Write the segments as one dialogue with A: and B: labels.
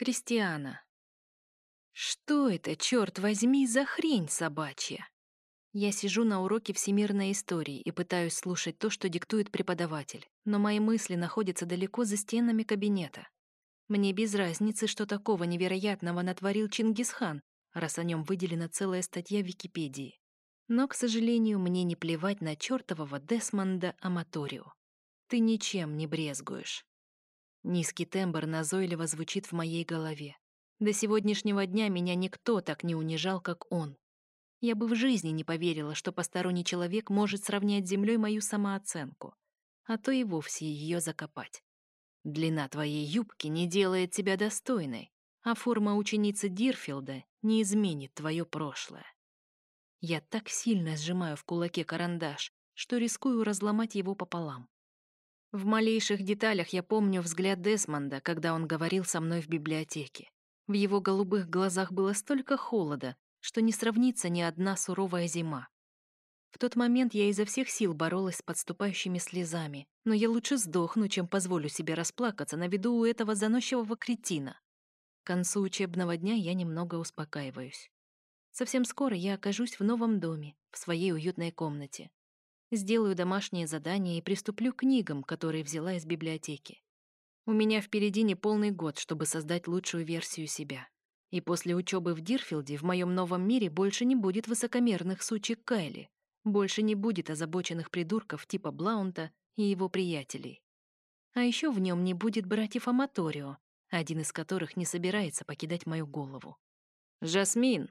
A: Кристиана. Что это, черт возьми, за хрень собачья? Я сижу на уроке всемирной истории и пытаюсь слушать то, что диктует преподаватель, но мои мысли находятся далеко за стенами кабинета. Мне без разницы, что такого невероятного натворил Чингисхан, раз о нем выделена целая статья в Википедии. Но, к сожалению, мне не плевать на чертового Десмонда Аматорио. Ты ничем не брезгуешь. Низкий тембр назойливо звучит в моей голове. До сегодняшнего дня меня никто так не унижал, как он. Я бы в жизни не поверила, что посторонний человек может сравнять с землей мою самооценку, а то и вовсе ее закопать. Длина твоей юбки не делает тебя достойной, а форма ученицы Дирфилда не изменит твое прошлое. Я так сильно сжимаю в кулаке карандаш, что рискую разломать его пополам. В малейших деталях я помню взгляд Десмонда, когда он говорил со мной в библиотеке. В его голубых глазах было столько холода, что не сравнится ни одна суровая зима. В тот момент я изо всех сил боролась с подступающими слезами, но я лучше сдохну, чем позволю себе расплакаться на виду у этого заносчивого кретина. К концу учебного дня я немного успокаиваюсь. Совсем скоро я окажусь в новом доме, в своей уютной комнате сделаю домашние задания и приступлю к книгам, которые взяла из библиотеки. У меня впереди не полный год, чтобы создать лучшую версию себя. И после учебы в Дирфилде в моем новом мире больше не будет высокомерных сучек Кайли, больше не будет озабоченных придурков типа Блаунта и его приятелей. А еще в нем не будет братьев Аматорио, один из которых не собирается покидать мою голову. «Жасмин!»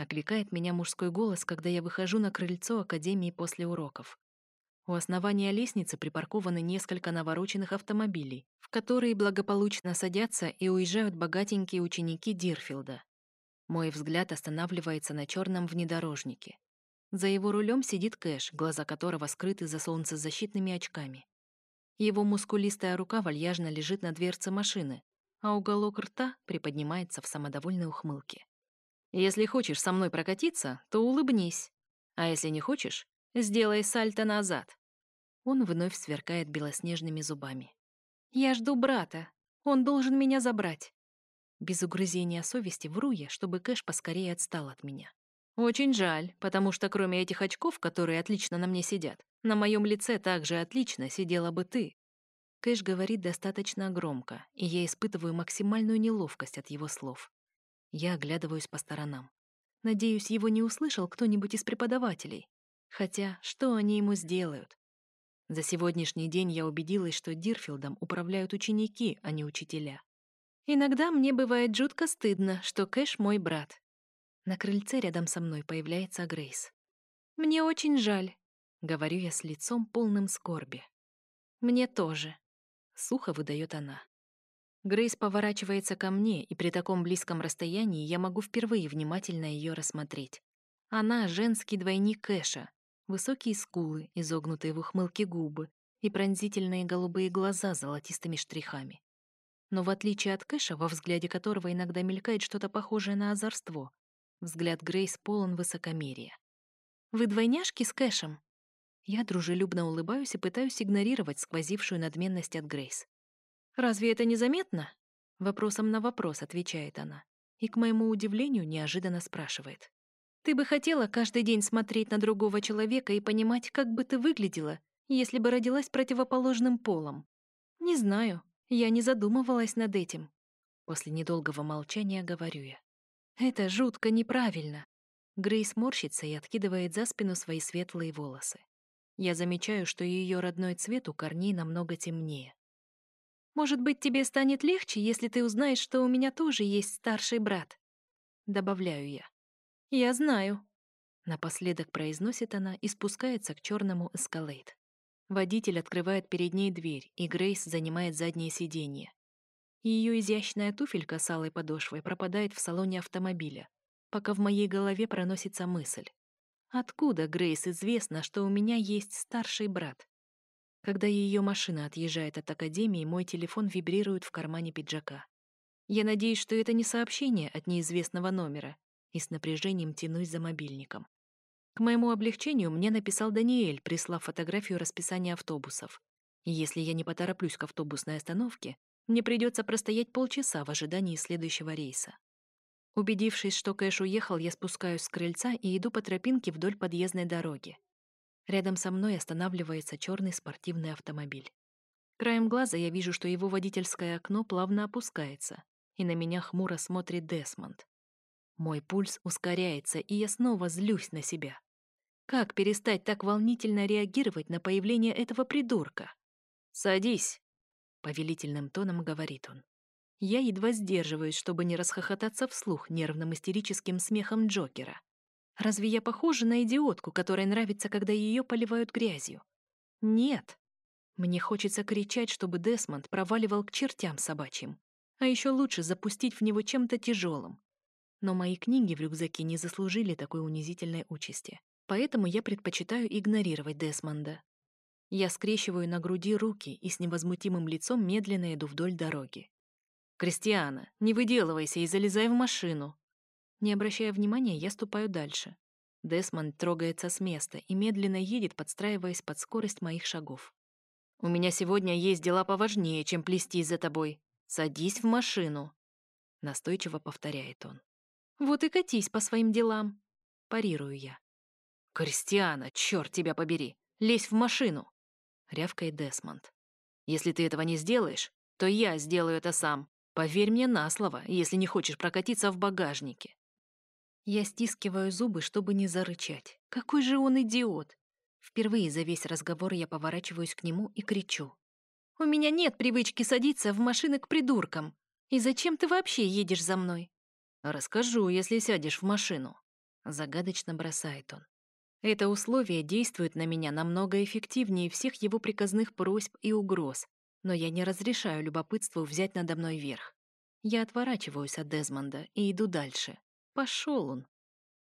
A: Окликает меня мужской голос, когда я выхожу на крыльцо Академии после уроков. У основания лестницы припаркованы несколько навороченных автомобилей, в которые благополучно садятся и уезжают богатенькие ученики Дирфилда. Мой взгляд останавливается на черном внедорожнике. За его рулем сидит Кэш, глаза которого скрыты за солнцезащитными очками. Его мускулистая рука вальяжно лежит на дверце машины, а уголок рта приподнимается в самодовольной ухмылке. Если хочешь со мной прокатиться, то улыбнись. А если не хочешь, сделай сальто назад. Он вновь сверкает белоснежными зубами. Я жду брата. Он должен меня забрать. Без угрызения совести вру я, чтобы Кэш поскорее отстал от меня. Очень жаль, потому что кроме этих очков, которые отлично на мне сидят, на моем лице также отлично сидела бы ты. Кэш говорит достаточно громко, и я испытываю максимальную неловкость от его слов. Я оглядываюсь по сторонам. Надеюсь, его не услышал кто-нибудь из преподавателей. Хотя, что они ему сделают? За сегодняшний день я убедилась, что Дирфилдом управляют ученики, а не учителя. Иногда мне бывает жутко стыдно, что Кэш мой брат. На крыльце рядом со мной появляется Грейс. «Мне очень жаль», — говорю я с лицом полным скорби. «Мне тоже», — сухо выдает она. Грейс поворачивается ко мне, и при таком близком расстоянии я могу впервые внимательно ее рассмотреть. Она — женский двойник Кэша. Высокие скулы, изогнутые в ухмылке губы и пронзительные голубые глаза с золотистыми штрихами. Но в отличие от Кэша, во взгляде которого иногда мелькает что-то похожее на озорство, взгляд Грейс полон высокомерия. «Вы двойняшки с Кэшем?» Я дружелюбно улыбаюсь и пытаюсь игнорировать сквозившую надменность от Грейс. «Разве это незаметно?» Вопросом на вопрос отвечает она. И, к моему удивлению, неожиданно спрашивает. «Ты бы хотела каждый день смотреть на другого человека и понимать, как бы ты выглядела, если бы родилась противоположным полом?» «Не знаю. Я не задумывалась над этим». После недолгого молчания говорю я. «Это жутко неправильно». Грейс морщится и откидывает за спину свои светлые волосы. Я замечаю, что ее родной цвет у корней намного темнее. Может быть, тебе станет легче, если ты узнаешь, что у меня тоже есть старший брат. Добавляю я. Я знаю. Напоследок произносит она и спускается к черному эскалейт. Водитель открывает перед ней дверь, и Грейс занимает заднее сиденье. Ее изящная туфелька с алой подошвой пропадает в салоне автомобиля, пока в моей голове проносится мысль. Откуда Грейс известно, что у меня есть старший брат? Когда ее машина отъезжает от академии, мой телефон вибрирует в кармане пиджака. Я надеюсь, что это не сообщение от неизвестного номера, и с напряжением тянусь за мобильником. К моему облегчению мне написал Даниэль, прислав фотографию расписания автобусов. Если я не потороплюсь к автобусной остановке, Мне придется простоять полчаса в ожидании следующего рейса. Убедившись, что Кэш уехал, я спускаюсь с крыльца и иду по тропинке вдоль подъездной дороги. Рядом со мной останавливается черный спортивный автомобиль. Краем глаза я вижу, что его водительское окно плавно опускается, и на меня хмуро смотрит Десмонд. Мой пульс ускоряется, и я снова злюсь на себя. Как перестать так волнительно реагировать на появление этого придурка? «Садись», — повелительным тоном говорит он. Я едва сдерживаюсь, чтобы не расхохотаться вслух нервным истерическим смехом Джокера. Разве я похожа на идиотку, которой нравится, когда ее поливают грязью? Нет. Мне хочется кричать, чтобы Десмонд проваливал к чертям собачьим. А еще лучше запустить в него чем-то тяжелым. Но мои книги в рюкзаке не заслужили такой унизительной участи. Поэтому я предпочитаю игнорировать Десмонда. Я скрещиваю на груди руки и с невозмутимым лицом медленно иду вдоль дороги. «Кристиана, не выделывайся и залезай в машину!» Не обращая внимания, я ступаю дальше. Десмонд трогается с места и медленно едет, подстраиваясь под скорость моих шагов. «У меня сегодня есть дела поважнее, чем плести за тобой. Садись в машину!» Настойчиво повторяет он. «Вот и катись по своим делам!» Парирую я. «Кристиана, черт тебя побери! Лезь в машину!» Рявкает Десмонд. «Если ты этого не сделаешь, то я сделаю это сам. Поверь мне на слово, если не хочешь прокатиться в багажнике. Я стискиваю зубы, чтобы не зарычать. Какой же он идиот! Впервые за весь разговор я поворачиваюсь к нему и кричу. «У меня нет привычки садиться в машины к придуркам. И зачем ты вообще едешь за мной?» «Расскажу, если сядешь в машину», — загадочно бросает он. Это условие действует на меня намного эффективнее всех его приказных просьб и угроз, но я не разрешаю любопытству взять надо мной верх. Я отворачиваюсь от Дезмонда и иду дальше. Пошел он.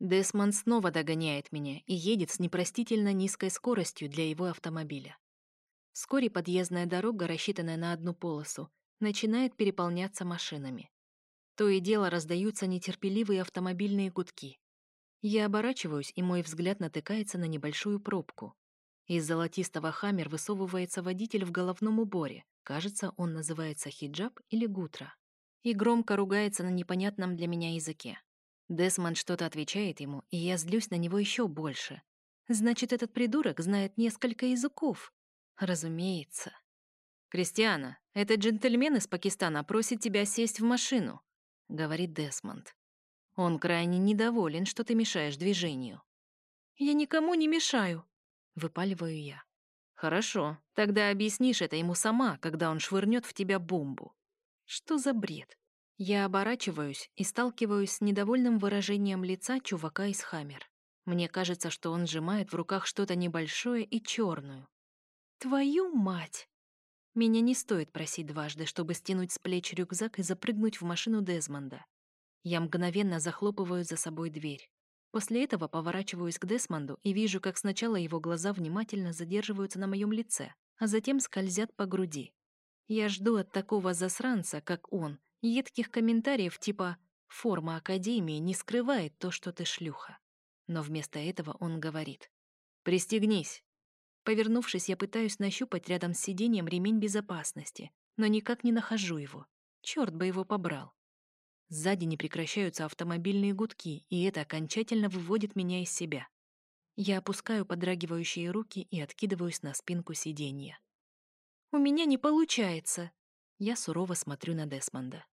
A: Десмонд снова догоняет меня и едет с непростительно низкой скоростью для его автомобиля. Вскоре подъездная дорога, рассчитанная на одну полосу, начинает переполняться машинами. То и дело раздаются нетерпеливые автомобильные гудки. Я оборачиваюсь, и мой взгляд натыкается на небольшую пробку. Из золотистого хаммер высовывается водитель в головном уборе. Кажется, он называется хиджаб или гутра. И громко ругается на непонятном для меня языке. Десмонд что-то отвечает ему, и я злюсь на него еще больше. Значит, этот придурок знает несколько языков. Разумеется. «Кристиана, этот джентльмен из Пакистана просит тебя сесть в машину», — говорит Десмонд. «Он крайне недоволен, что ты мешаешь движению». «Я никому не мешаю», Выпаливаю я. Хорошо, тогда объяснишь это ему сама, когда он швырнет в тебя бомбу. Что за бред? Я оборачиваюсь и сталкиваюсь с недовольным выражением лица чувака из Хаммер. Мне кажется, что он сжимает в руках что-то небольшое и черную. Твою мать! Меня не стоит просить дважды, чтобы стянуть с плеч рюкзак и запрыгнуть в машину Дезмонда. Я мгновенно захлопываю за собой дверь. После этого поворачиваюсь к Десмонду и вижу, как сначала его глаза внимательно задерживаются на моем лице, а затем скользят по груди. Я жду от такого засранца, как он, едких комментариев типа «форма Академии не скрывает то, что ты шлюха». Но вместо этого он говорит «Пристегнись». Повернувшись, я пытаюсь нащупать рядом с сиденьем ремень безопасности, но никак не нахожу его. Черт бы его побрал. Сзади не прекращаются автомобильные гудки, и это окончательно выводит меня из себя. Я опускаю подрагивающие руки и откидываюсь на спинку сиденья. «У меня не получается!» Я сурово смотрю на Десмонда.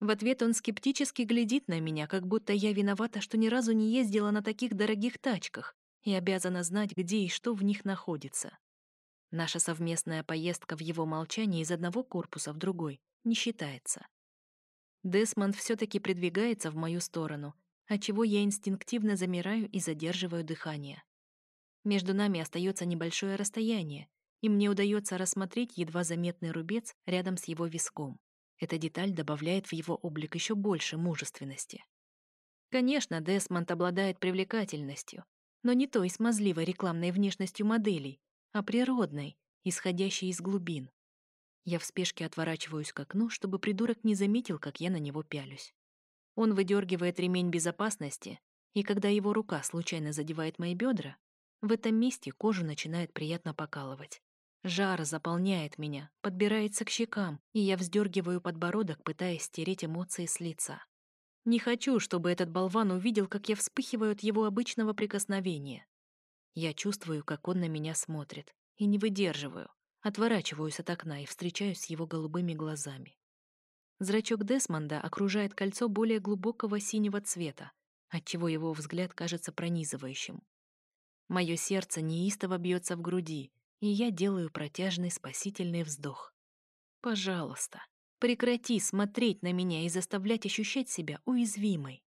A: В ответ он скептически глядит на меня, как будто я виновата, что ни разу не ездила на таких дорогих тачках и обязана знать, где и что в них находится. Наша совместная поездка в его молчании из одного корпуса в другой не считается. Десмонд все-таки придвигается в мою сторону, отчего я инстинктивно замираю и задерживаю дыхание. Между нами остается небольшое расстояние, и мне удается рассмотреть едва заметный рубец рядом с его виском. Эта деталь добавляет в его облик еще больше мужественности. Конечно, Десмонд обладает привлекательностью, но не той смазливой рекламной внешностью моделей, а природной, исходящей из глубин. Я в спешке отворачиваюсь к окну, чтобы придурок не заметил, как я на него пялюсь. Он выдергивает ремень безопасности, и когда его рука случайно задевает мои бедра, в этом месте кожу начинает приятно покалывать. Жар заполняет меня, подбирается к щекам, и я вздергиваю подбородок, пытаясь стереть эмоции с лица. Не хочу, чтобы этот болван увидел, как я вспыхиваю от его обычного прикосновения. Я чувствую, как он на меня смотрит, и не выдерживаю. Отворачиваюсь от окна и встречаюсь с его голубыми глазами. Зрачок Десмонда окружает кольцо более глубокого синего цвета, отчего его взгляд кажется пронизывающим. Мое сердце неистово бьется в груди, и я делаю протяжный спасительный вздох. Пожалуйста, прекрати смотреть на меня и заставлять ощущать себя уязвимой.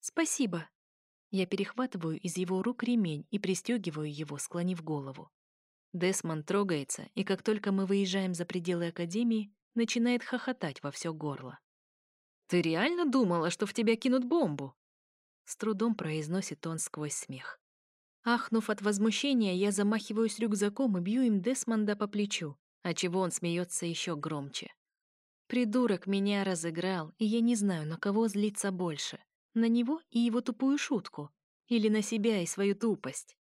A: Спасибо. Я перехватываю из его рук ремень и пристегиваю его, склонив голову. Десмонд трогается, и как только мы выезжаем за пределы Академии, начинает хохотать во все горло. «Ты реально думала, что в тебя кинут бомбу?» С трудом произносит он сквозь смех. Ахнув от возмущения, я замахиваюсь рюкзаком и бью им Десмонда по плечу, отчего он смеется еще громче. Придурок меня разыграл, и я не знаю, на кого злиться больше. На него и его тупую шутку. Или на себя и свою тупость.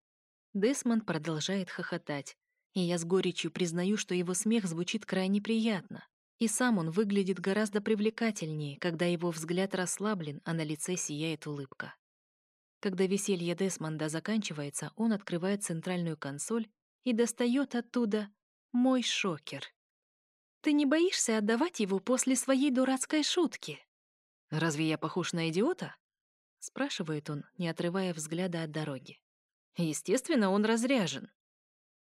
A: Десмонд продолжает хохотать, и я с горечью признаю, что его смех звучит крайне приятно. И сам он выглядит гораздо привлекательнее, когда его взгляд расслаблен, а на лице сияет улыбка. Когда веселье Десмонда заканчивается, он открывает центральную консоль и достает оттуда мой шокер. «Ты не боишься отдавать его после своей дурацкой шутки?» «Разве я похож на идиота?» — спрашивает он, не отрывая взгляда от дороги. «Естественно, он разряжен».